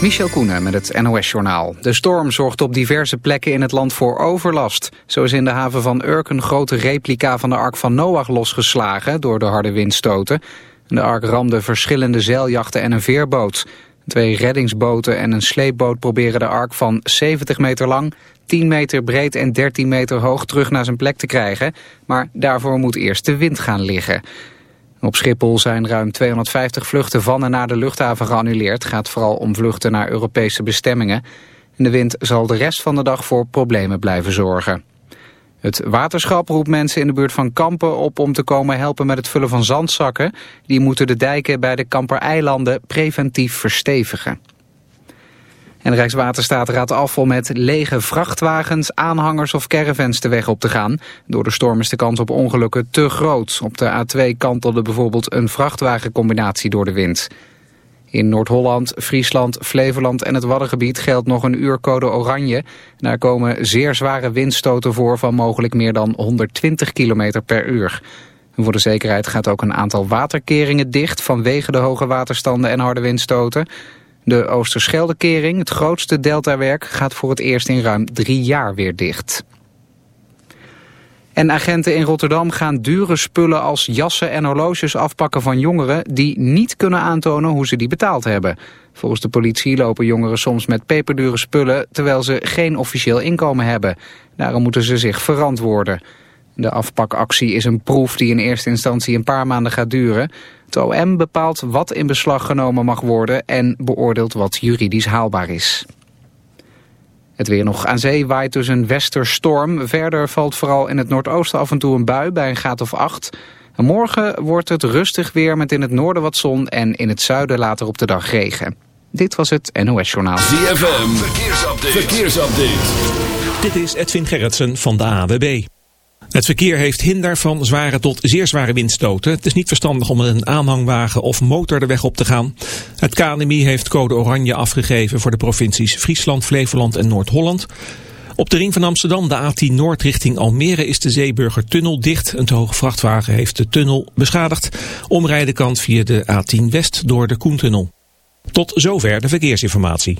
Michel Koenen met het NOS-journaal. De storm zorgt op diverse plekken in het land voor overlast. Zo is in de haven van Urk een grote replica van de Ark van Noach losgeslagen... door de harde windstoten. De Ark ramde verschillende zeiljachten en een veerboot. Twee reddingsboten en een sleepboot proberen de Ark van 70 meter lang... 10 meter breed en 13 meter hoog terug naar zijn plek te krijgen. Maar daarvoor moet eerst de wind gaan liggen. Op Schiphol zijn ruim 250 vluchten van en naar de luchthaven geannuleerd. Gaat vooral om vluchten naar Europese bestemmingen. de wind zal de rest van de dag voor problemen blijven zorgen. Het waterschap roept mensen in de buurt van Kampen op om te komen helpen met het vullen van zandzakken. Die moeten de dijken bij de Kampereilanden preventief verstevigen. En Rijkswaterstaat raadt af om met lege vrachtwagens, aanhangers of caravans de weg op te gaan. Door de storm is de kans op ongelukken te groot. Op de A2 kantelde bijvoorbeeld een vrachtwagencombinatie door de wind. In Noord-Holland, Friesland, Flevoland en het Waddengebied geldt nog een uurcode oranje. Daar komen zeer zware windstoten voor van mogelijk meer dan 120 km per uur. voor de zekerheid gaat ook een aantal waterkeringen dicht vanwege de hoge waterstanden en harde windstoten. De Oosterscheldekering, het grootste deltawerk, gaat voor het eerst in ruim drie jaar weer dicht. En agenten in Rotterdam gaan dure spullen als jassen en horloges afpakken van jongeren die niet kunnen aantonen hoe ze die betaald hebben. Volgens de politie lopen jongeren soms met peperdure spullen terwijl ze geen officieel inkomen hebben. Daarom moeten ze zich verantwoorden. De afpakactie is een proef die in eerste instantie een paar maanden gaat duren. Het OM bepaalt wat in beslag genomen mag worden en beoordeelt wat juridisch haalbaar is. Het weer nog aan zee waait dus een westerstorm. Verder valt vooral in het noordoosten af en toe een bui bij een graad of acht. morgen wordt het rustig weer met in het noorden wat zon en in het zuiden later op de dag regen. Dit was het NOS Journaal. ZFM, verkeersupdate. verkeersupdate. Dit is Edwin Gerritsen van de AWB. Het verkeer heeft hinder van zware tot zeer zware windstoten. Het is niet verstandig om met een aanhangwagen of motor de weg op te gaan. Het KNMI heeft code oranje afgegeven voor de provincies Friesland, Flevoland en Noord-Holland. Op de ring van Amsterdam, de A10 Noord richting Almere, is de Zeeburger-tunnel dicht. Een te hoge vrachtwagen heeft de tunnel beschadigd. Omrijden kan via de A10 West door de Koentunnel. Tot zover de verkeersinformatie.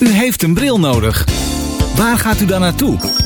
U heeft een bril nodig. Waar gaat u dan naartoe?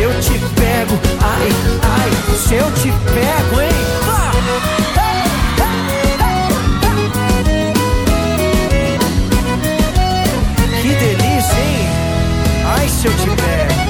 Se eu te pego, ai, ai, se eu te pego, hein? Que delícia, hein? Ai, se eu te pego.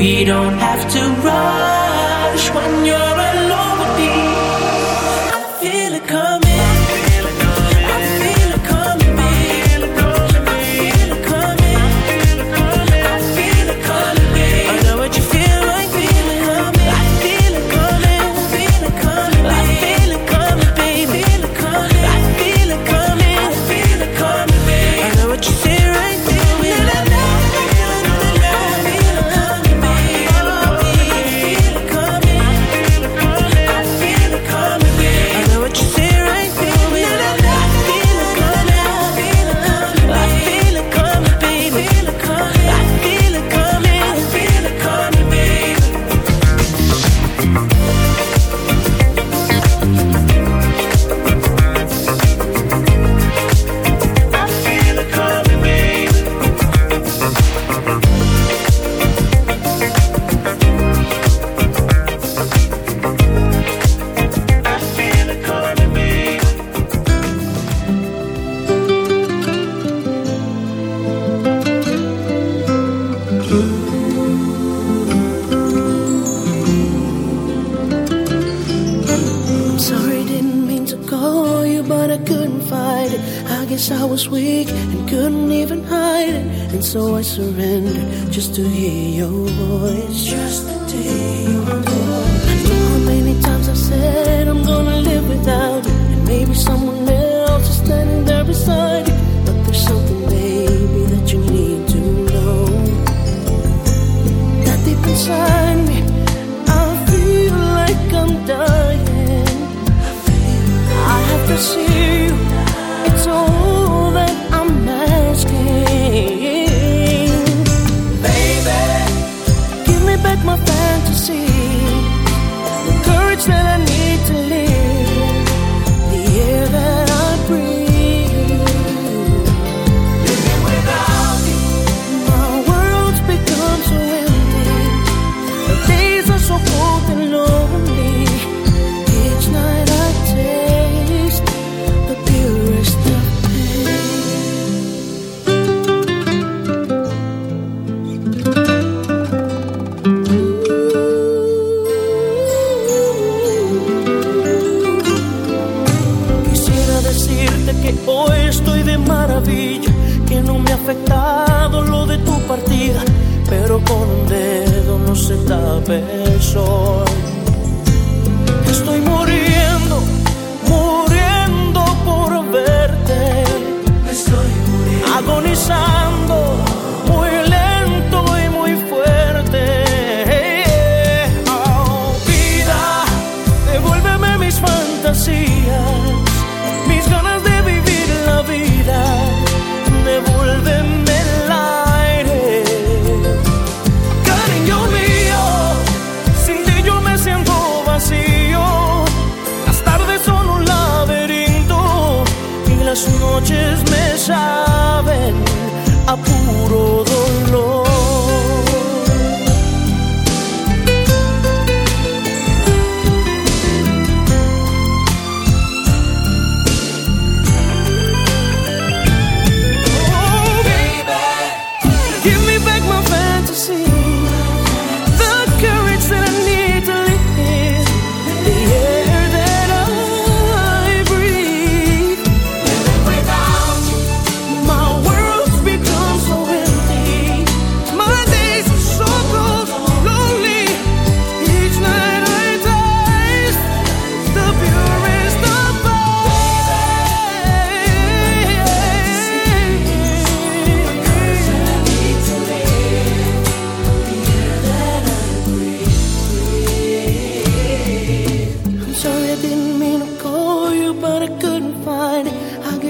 we don't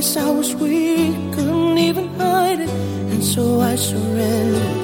I was weak, couldn't even hide it, and so I surrendered.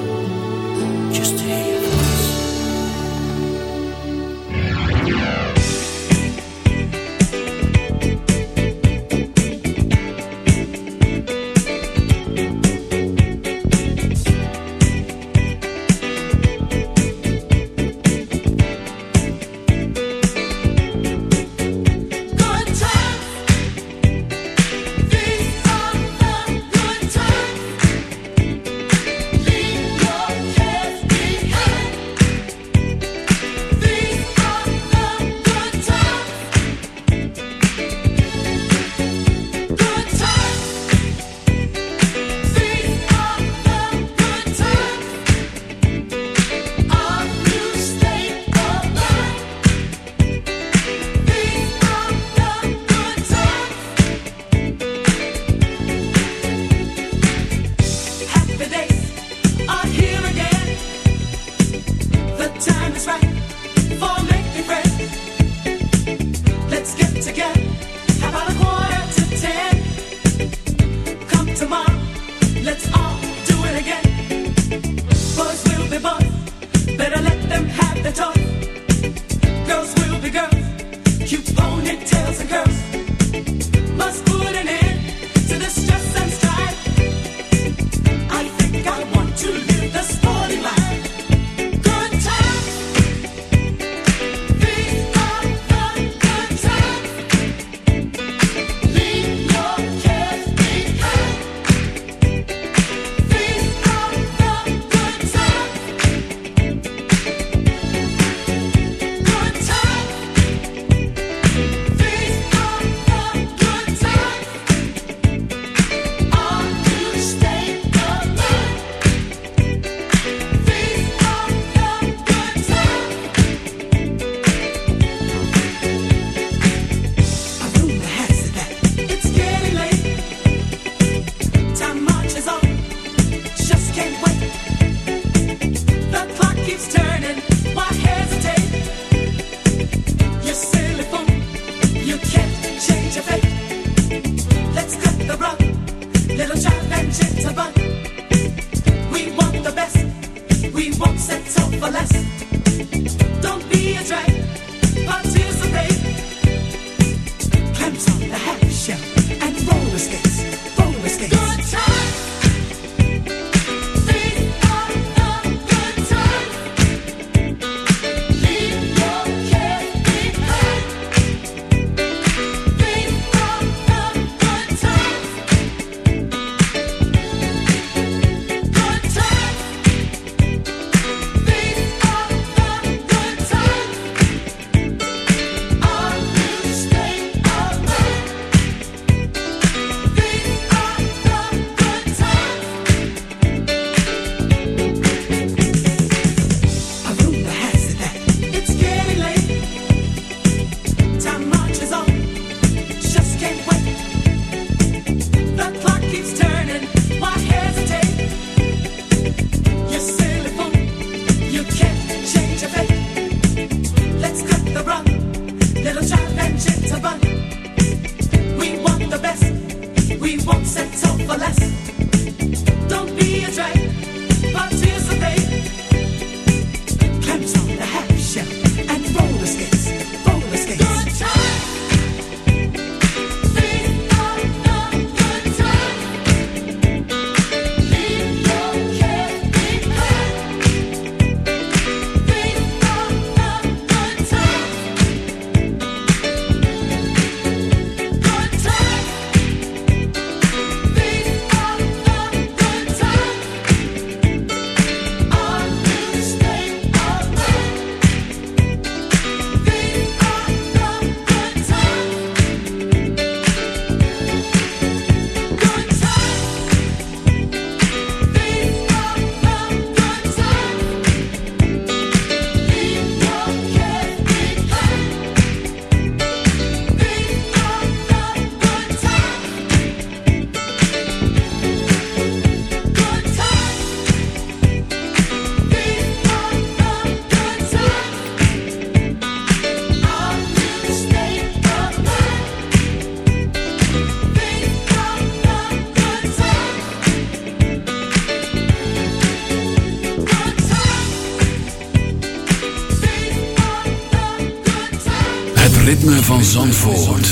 Zandvoort.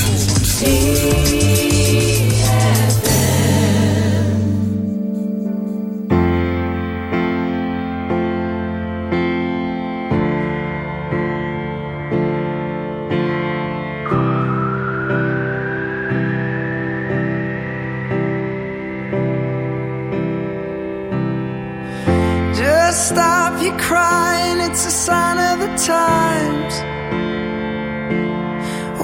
Just stop your crying, it's a sign of the times.